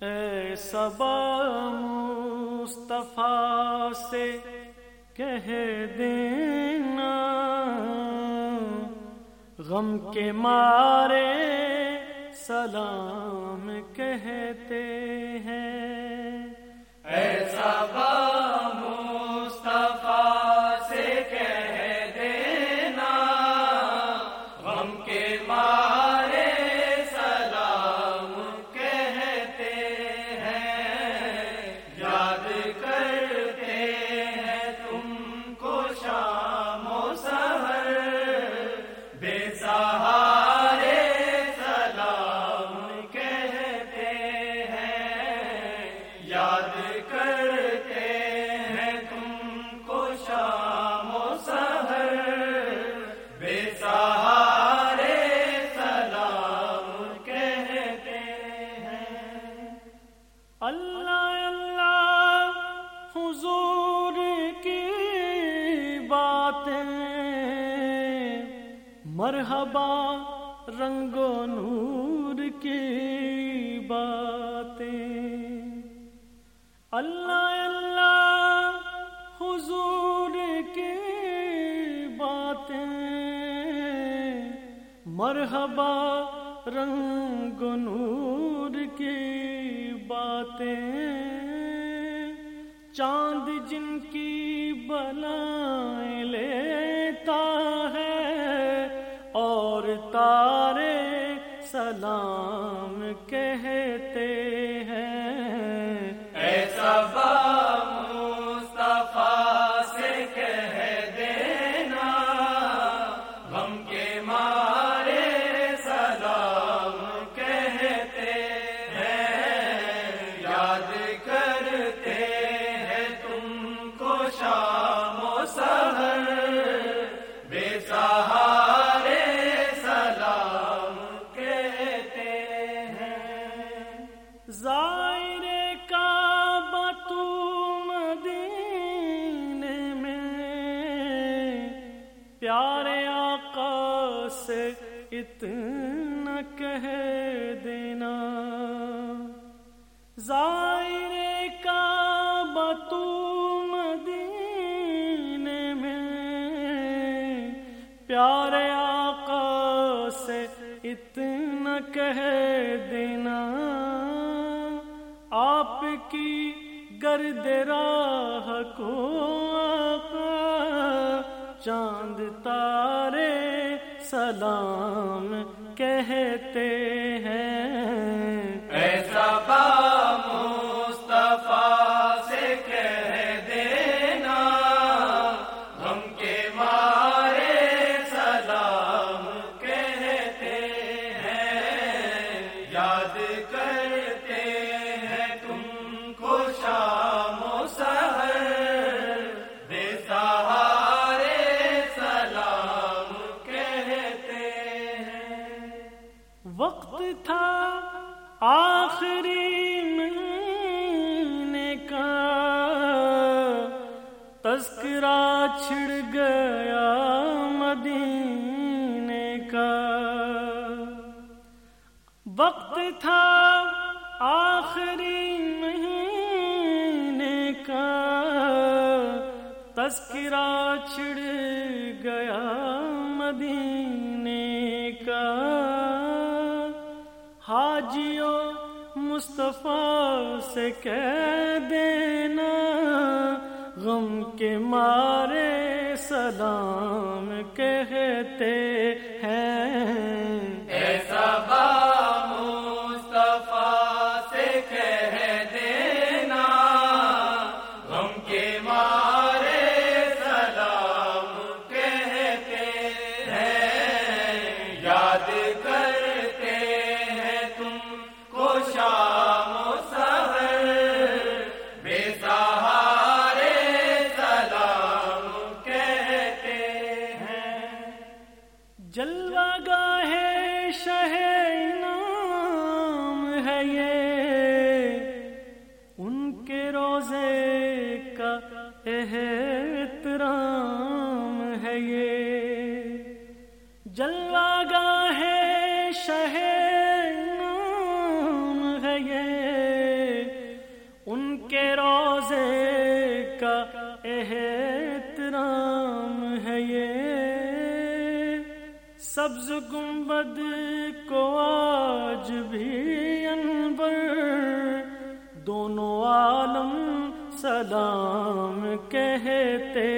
اے سبا مصطفیٰ سے کہہ دینا غم کے مارے سلام کہتے ہیں۔ یاد کرتے ہیں تم کو شام و سہر بے سہارے سلام کہتے ہیں۔ اللہ اللہ، حضور کی باتیں۔ مرحبا، رنگ و نور کی باتیں۔ اللہ اللہ حضور کی باتیں، مرحبا رنگ نور کی باتیں، چاند جن کی بلائیں لیتا ہے اور تارے سلام کہتے سے اتنا کہہ دینا۔ ظاہر کا بتو مدینے میں پیارے آقا سے اتنا کہہ دینا۔ آپ کی گرد راہ کو چاند تارے سلام کہتے ہیں۔ وقت تھا آخری مہینے کا۔ تذکرہ چھڑ گیا مدینے کا۔ وقت تھا آخری مہینے کا۔ تذکرہ چھڑ گیا مدینے کا۔ جیو مصطفیٰ سے کہہ دینا غم کے مارے سلام کہتے کا احترام ہے یہ۔ جلا ہے شہ نام ہے یہ۔ ان کے روزے کا احترام ہے یہ۔ سبز گنبد کو آج بھی انبر دونوں عالم سلام کہتے